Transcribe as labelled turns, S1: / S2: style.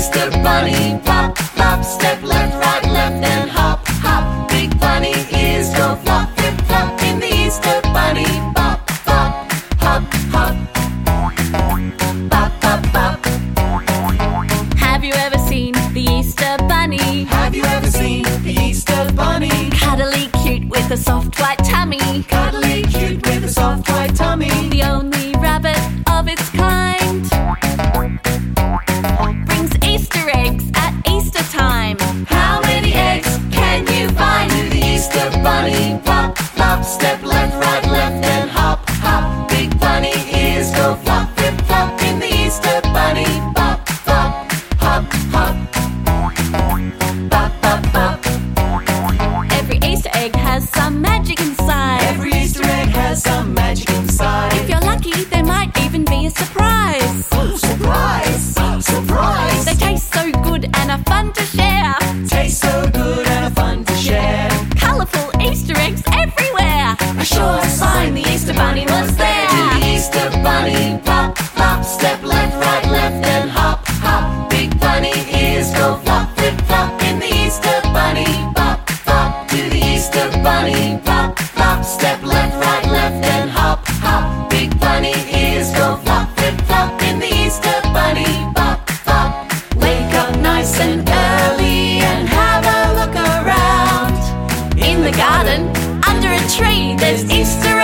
S1: Easter Bunny. Pop, pop, step left, right, left, and hop, hop. Big bunny ears go flop, flip, flop in the Easter Bunny. Hop, hop.
S2: Have you ever seen the Easter Bunny?
S1: Have you ever seen the Easter Bunny?
S2: Cute with a soft white some magic
S1: it's Easter